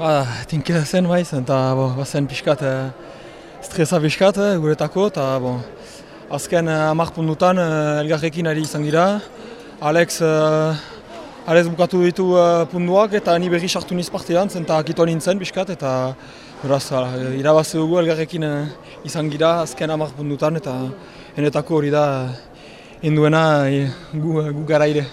Ba, tinkera zen baiz, eta bo, bazen pixkat, e, stresa pixkat e, guretako, eta bo, azken eh, amak puntutan elgarrekin eh, ari izan dira. Alex, eh, Alex bukatu ditu e, puntuak eta ni berri sartu niz partidan zen, eta akitoa nintzen pixkat, eta beraz, e, irabazi dugu elgarrekin e, izan gira azken amak puntutan, eta enetako hori da, induena gu, gu garaire.